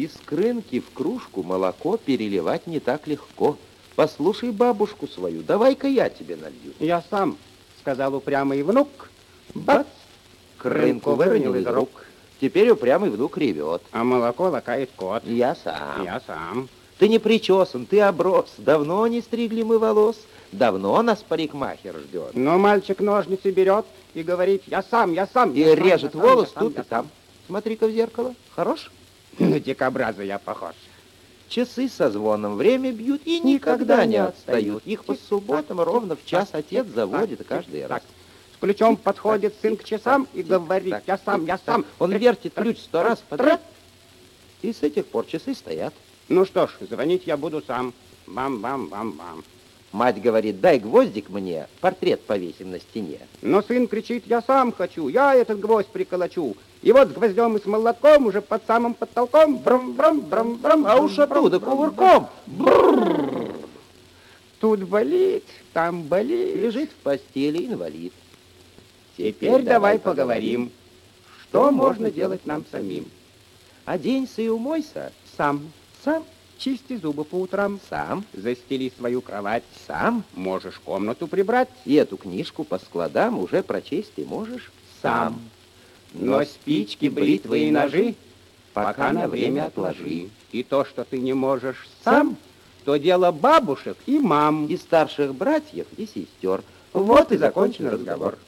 Из крынки в кружку молоко переливать не так легко. Послушай бабушку свою, давай-ка я тебе налью. Я сам, сказал упрямый внук. Бац! Крынку выронил из рук. Теперь упрямый внук ревет. А молоко лакает кот. Я сам. Я сам. Ты не причесан, ты оброс. Давно не стригли мы волос. Давно нас парикмахер ждет. Но мальчик ножницы берет и говорит, я сам, я сам. И я сам, режет сам, волос я сам, тут я и там. Смотри-ка в зеркало. Хорош? На дикобраза я похож. Часы со звоном время бьют и никогда не отстают. Их по субботам ровно в час отец заводит каждый раз. Так, с ключом подходит сын к часам и говорит, я сам, я сам. Он вертит ключ сто раз подряд, и с этих пор часы стоят. Ну что ж, звонить я буду сам. Бам-бам-бам-бам. Мать говорит, дай гвоздик мне, портрет повесим на стене. Но сын кричит, я сам хочу, я этот гвоздь приколочу. И вот гвоздем и с молотком уже под самым потолком, брам-брам-брам-брам, А уж оттуда кувырком Тут болит, там болит. лежит в постели инвалид. Теперь давай поговорим, что можно делать нам самим. Оденься и умойся. Сам, Сам, чисти зубы по утрам, сам, застели свою кровать, сам. можешь комнату прибрать, И эту книжку по складам уже прочесть ты можешь сам. Но спички, бритвы и ножи пока на время отложи. И то, что ты не можешь сам, то дело бабушек и мам. И старших братьев, и сестер. Вот и закончен разговор.